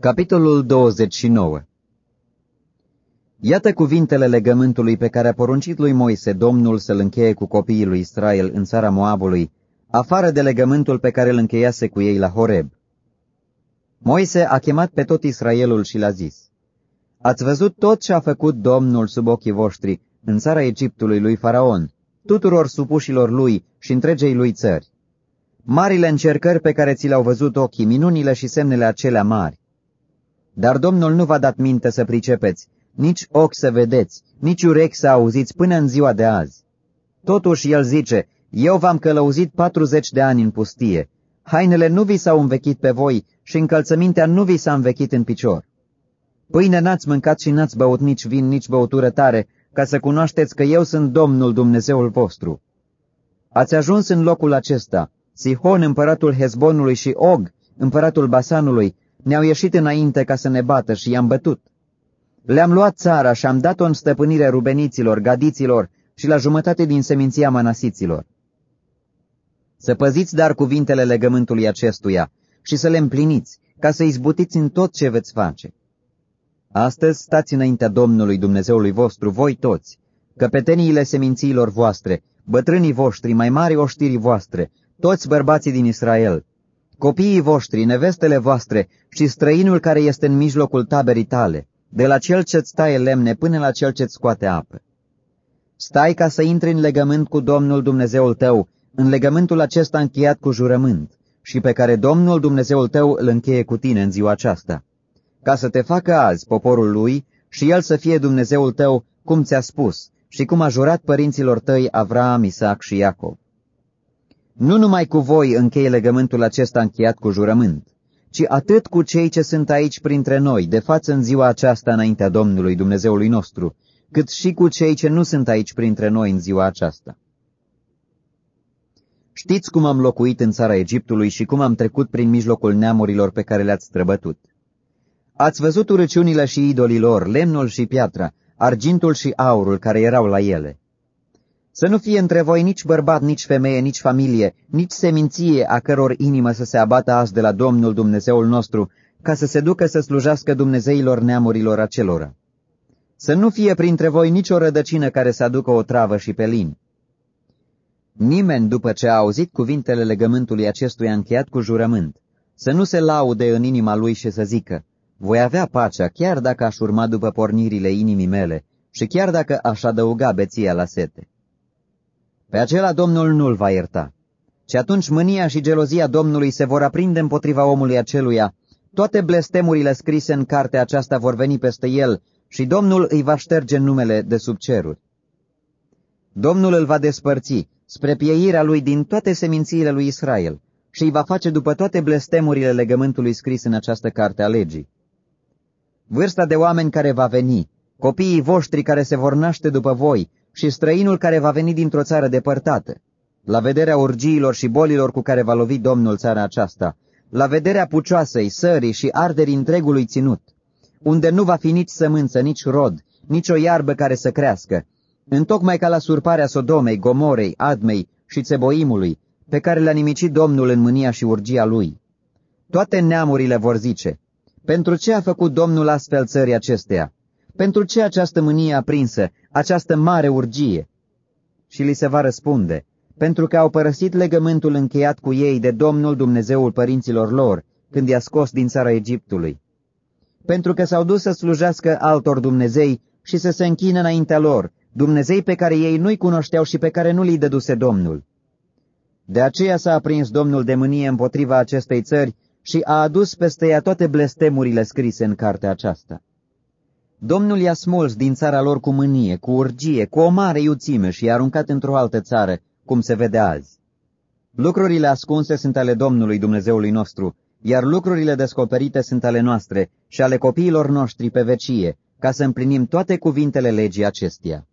Capitolul 29 Iată cuvintele legământului pe care a poruncit lui Moise Domnul să-l încheie cu copiii lui Israel în țara Moabului, afară de legământul pe care îl încheiase cu ei la Horeb. Moise a chemat pe tot Israelul și l-a zis, Ați văzut tot ce a făcut Domnul sub ochii voștri în țara Egiptului lui Faraon, tuturor supușilor lui și întregei lui țări. Marile încercări pe care ți le-au văzut ochii, minunile și semnele acelea mari. Dar Domnul nu v-a dat minte să pricepeți, nici ochi să vedeți, nici urechi să auziți până în ziua de azi. Totuși el zice, eu v-am călăuzit patruzeci de ani în pustie, hainele nu vi s-au învechit pe voi și încălțămintea nu vi s-a învechit în picior. Pâine n-ați mâncat și n-ați băut nici vin, nici băutură tare, ca să cunoașteți că eu sunt Domnul Dumnezeul vostru. Ați ajuns în locul acesta, Sihon, împăratul Hezbonului și Og, împăratul Basanului, ne-au ieșit înainte ca să ne bată și i-am bătut. Le-am luat țara și am dat-o în stăpânire rubeniților, gadiților și la jumătate din seminția manasiților. Să păziți dar cuvintele legământului acestuia și să le împliniți, ca să izbutiți în tot ce veți face. Astăzi stați înaintea Domnului Dumnezeului vostru, voi toți, căpeteniile semințiilor voastre, bătrânii voștri, mai mari oștirii voastre, toți bărbații din Israel, copiii voștri, nevestele voastre și străinul care este în mijlocul taberii tale, de la cel ce-ți taie lemne până la cel ce-ți scoate apă. Stai ca să intri în legământ cu Domnul Dumnezeul tău, în legământul acesta încheiat cu jurământ, și pe care Domnul Dumnezeul tău îl încheie cu tine în ziua aceasta, ca să te facă azi poporul lui și el să fie Dumnezeul tău, cum ți-a spus și cum a jurat părinților tăi Avraam, Isaac și Iacov. Nu numai cu voi încheie legământul acesta încheiat cu jurământ, ci atât cu cei ce sunt aici printre noi, de față în ziua aceasta înaintea Domnului Dumnezeului nostru, cât și cu cei ce nu sunt aici printre noi în ziua aceasta. Știți cum am locuit în țara Egiptului și cum am trecut prin mijlocul neamurilor pe care le-ați străbătut. Ați văzut urăciunile și idolilor, lemnul și piatra, argintul și aurul care erau la ele. Să nu fie între voi nici bărbat, nici femeie, nici familie, nici seminție a căror inimă să se abată azi de la Domnul Dumnezeul nostru, ca să se ducă să slujească Dumnezeilor neamurilor acelora. Să nu fie printre voi nicio rădăcină care să aducă o travă și pelin. Nimeni, după ce a auzit cuvintele legământului acestuia încheiat cu jurământ, să nu se laude în inima lui și să zică, voi avea pacea chiar dacă aș urma după pornirile inimii mele și chiar dacă aș adăuga beția la sete. Pe acela Domnul nu-l va ierta. Și atunci mânia și gelozia Domnului se vor aprinde împotriva omului aceluia, toate blestemurile scrise în cartea aceasta vor veni peste el și Domnul îi va șterge numele de sub ceruri. Domnul îl va despărți spre pieirea lui din toate semințiile lui Israel și îi va face după toate blestemurile legământului scris în această carte a legii. Vârsta de oameni care va veni, copiii voștri care se vor naște după voi și străinul care va veni dintr-o țară depărtată, la vederea urgiilor și bolilor cu care va lovi Domnul țara aceasta, la vederea pucioasei, sării și arderii întregului ținut, unde nu va fi nici sămânță, nici rod, nici o iarbă care să crească, întocmai ca la surparea Sodomei, Gomorei, Admei și Țeboimului, pe care le-a nimicit Domnul în mânia și urgia lui. Toate neamurile vor zice, pentru ce a făcut Domnul astfel țării acesteia? Pentru ce această mânie aprinsă, această mare urgie? Și li se va răspunde, pentru că au părăsit legământul încheiat cu ei de Domnul Dumnezeul părinților lor, când i-a scos din țara Egiptului. Pentru că s-au dus să slujească altor Dumnezei și să se închină înaintea lor, Dumnezei pe care ei nu-i cunoșteau și pe care nu li dăduse Domnul. De aceea s-a aprins Domnul de mânie împotriva acestei țări și a adus peste ea toate blestemurile scrise în cartea aceasta. Domnul i-a smuls din țara lor cu mânie, cu urgie, cu o mare iuțime și i-a aruncat într-o altă țară, cum se vede azi. Lucrurile ascunse sunt ale Domnului Dumnezeului nostru, iar lucrurile descoperite sunt ale noastre și ale copiilor noștri pe vecie, ca să împlinim toate cuvintele legii acestea.